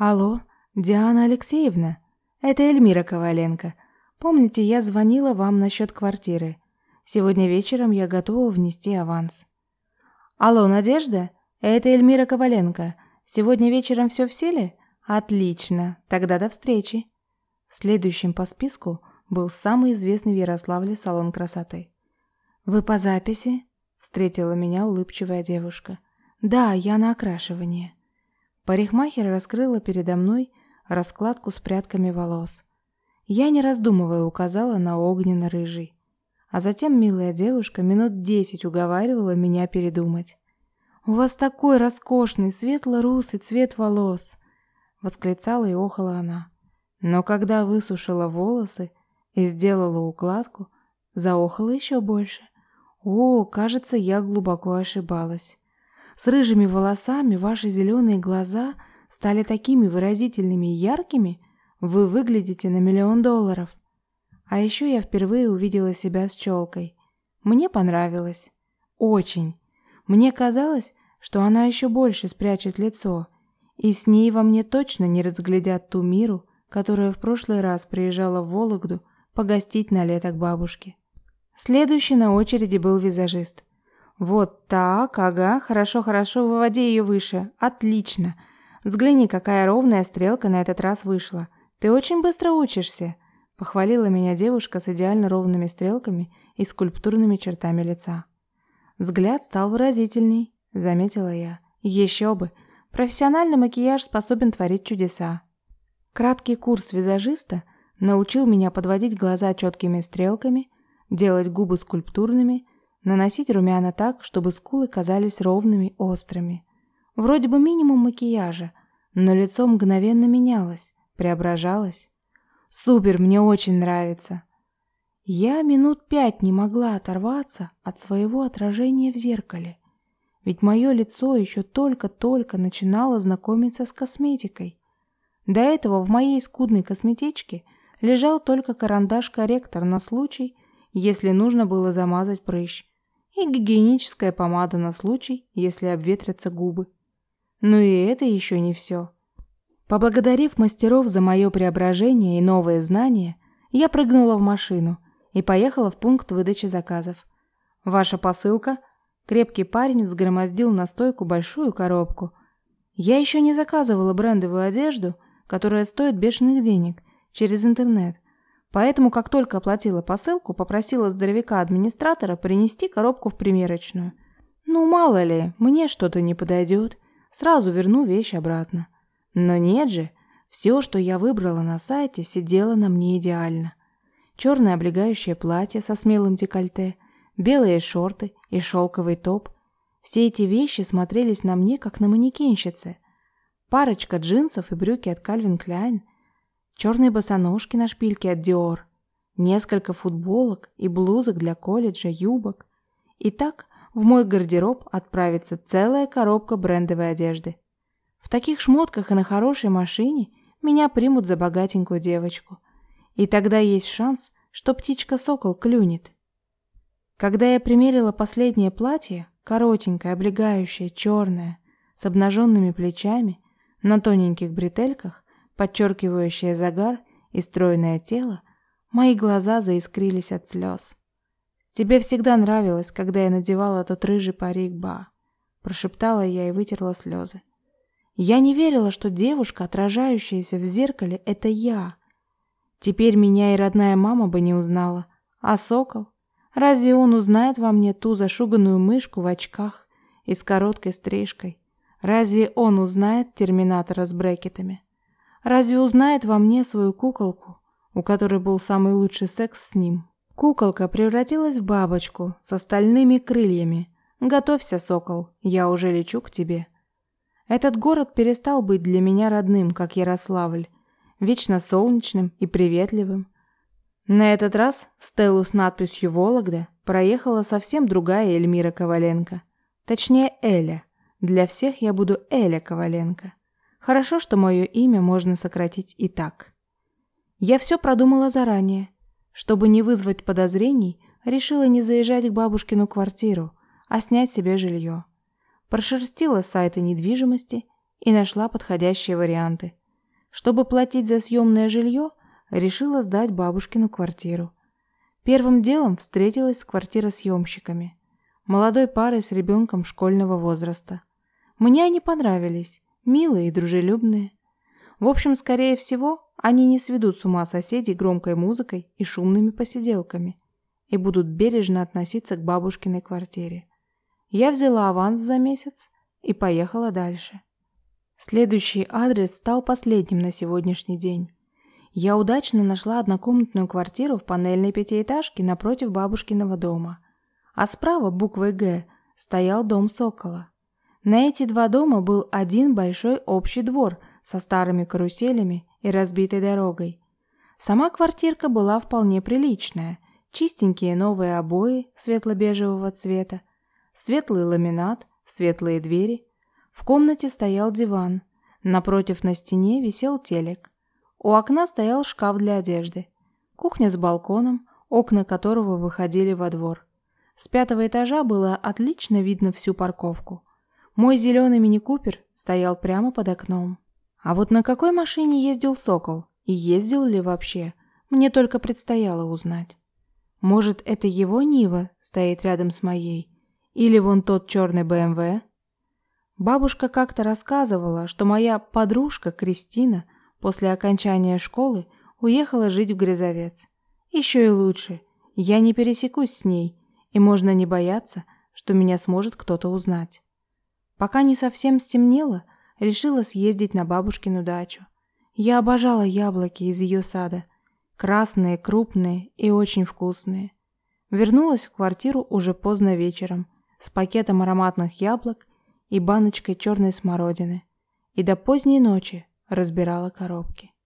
Алло, Диана Алексеевна? Это Эльмира Коваленко. Помните, я звонила вам насчет квартиры. Сегодня вечером я готова внести аванс. Алло, Надежда? Это Эльмира Коваленко. Сегодня вечером все в силе? Отлично. Тогда до встречи. Следующим по списку был самый известный в Ярославле салон красоты. Вы по записи? встретила меня улыбчивая девушка. Да, я на окрашивание. Парикмахер раскрыла передо мной раскладку с прядками волос. Я, не раздумывая, указала на огненно-рыжий. А затем милая девушка минут десять уговаривала меня передумать. «У вас такой роскошный светло-русый цвет волос!» Восклицала и охала она. Но когда высушила волосы и сделала укладку, заохала еще больше. О, кажется, я глубоко ошибалась. С рыжими волосами ваши зеленые глаза стали такими выразительными и яркими, вы выглядите на миллион долларов. А еще я впервые увидела себя с челкой. Мне понравилось. Очень. Мне казалось, что она еще больше спрячет лицо, и с ней во мне точно не разглядят ту миру, которая в прошлый раз приезжала в Вологду погостить на лето к бабушке. Следующий на очереди был визажист. Вот так, ага, хорошо, хорошо, выводи ее выше. Отлично. Взгляни, какая ровная стрелка на этот раз вышла. Ты очень быстро учишься. Похвалила меня девушка с идеально ровными стрелками и скульптурными чертами лица. Взгляд стал выразительней, заметила я. Еще бы. Профессиональный макияж способен творить чудеса. Краткий курс визажиста научил меня подводить глаза четкими стрелками, делать губы скульптурными Наносить румяна так, чтобы скулы казались ровными, острыми. Вроде бы минимум макияжа, но лицо мгновенно менялось, преображалось. Супер, мне очень нравится. Я минут пять не могла оторваться от своего отражения в зеркале. Ведь мое лицо еще только-только начинало знакомиться с косметикой. До этого в моей скудной косметичке лежал только карандаш-корректор на случай, если нужно было замазать прыщ, и гигиеническая помада на случай, если обветрятся губы. Но и это еще не все. Поблагодарив мастеров за мое преображение и новые знания, я прыгнула в машину и поехала в пункт выдачи заказов. «Ваша посылка?» Крепкий парень взгромоздил на стойку большую коробку. Я еще не заказывала брендовую одежду, которая стоит бешеных денег, через интернет – Поэтому, как только оплатила посылку, попросила здоровяка-администратора принести коробку в примерочную. Ну, мало ли, мне что-то не подойдет. Сразу верну вещь обратно. Но нет же, все, что я выбрала на сайте, сидело на мне идеально. Черное облегающее платье со смелым декольте, белые шорты и шелковый топ. Все эти вещи смотрелись на мне, как на манекенщице. Парочка джинсов и брюки от Calvin Klein – черные босоножки на шпильке от Dior, несколько футболок и блузок для колледжа, юбок. И так в мой гардероб отправится целая коробка брендовой одежды. В таких шмотках и на хорошей машине меня примут за богатенькую девочку. И тогда есть шанс, что птичка-сокол клюнет. Когда я примерила последнее платье, коротенькое, облегающее, черное, с обнаженными плечами, на тоненьких бретельках, подчеркивающее загар и стройное тело, мои глаза заискрились от слез. «Тебе всегда нравилось, когда я надевала тот рыжий парик, ба», прошептала я и вытерла слезы. Я не верила, что девушка, отражающаяся в зеркале, это я. Теперь меня и родная мама бы не узнала. А сокол? Разве он узнает во мне ту зашуганную мышку в очках и с короткой стрижкой? Разве он узнает терминатора с брекетами? Разве узнает во мне свою куколку, у которой был самый лучший секс с ним? Куколка превратилась в бабочку с остальными крыльями. Готовься, сокол, я уже лечу к тебе. Этот город перестал быть для меня родным, как Ярославль, вечно солнечным и приветливым. На этот раз стелу с надписью «Вологда» проехала совсем другая Эльмира Коваленко. Точнее, Эля. Для всех я буду Эля Коваленко. Хорошо, что мое имя можно сократить и так. Я все продумала заранее. Чтобы не вызвать подозрений, решила не заезжать к бабушкину квартиру, а снять себе жилье. Прошерстила сайты недвижимости и нашла подходящие варианты. Чтобы платить за съемное жилье, решила сдать бабушкину квартиру. Первым делом встретилась с квартиросъемщиками, молодой парой с ребенком школьного возраста. Мне они понравились, милые и дружелюбные. В общем, скорее всего, они не сведут с ума соседей громкой музыкой и шумными посиделками и будут бережно относиться к бабушкиной квартире. Я взяла аванс за месяц и поехала дальше. Следующий адрес стал последним на сегодняшний день. Я удачно нашла однокомнатную квартиру в панельной пятиэтажке напротив бабушкиного дома. А справа буквой «Г» стоял дом Сокола. На эти два дома был один большой общий двор со старыми каруселями и разбитой дорогой. Сама квартирка была вполне приличная. Чистенькие новые обои светло-бежевого цвета, светлый ламинат, светлые двери. В комнате стоял диван. Напротив на стене висел телек. У окна стоял шкаф для одежды. Кухня с балконом, окна которого выходили во двор. С пятого этажа было отлично видно всю парковку. Мой зеленый мини-купер стоял прямо под окном. А вот на какой машине ездил Сокол? И ездил ли вообще? Мне только предстояло узнать. Может, это его Нива стоит рядом с моей? Или вон тот черный БМВ? Бабушка как-то рассказывала, что моя подружка Кристина после окончания школы уехала жить в Грязовец. Еще и лучше, я не пересекусь с ней, и можно не бояться, что меня сможет кто-то узнать. Пока не совсем стемнело, решила съездить на бабушкину дачу. Я обожала яблоки из ее сада. Красные, крупные и очень вкусные. Вернулась в квартиру уже поздно вечером с пакетом ароматных яблок и баночкой черной смородины. И до поздней ночи разбирала коробки.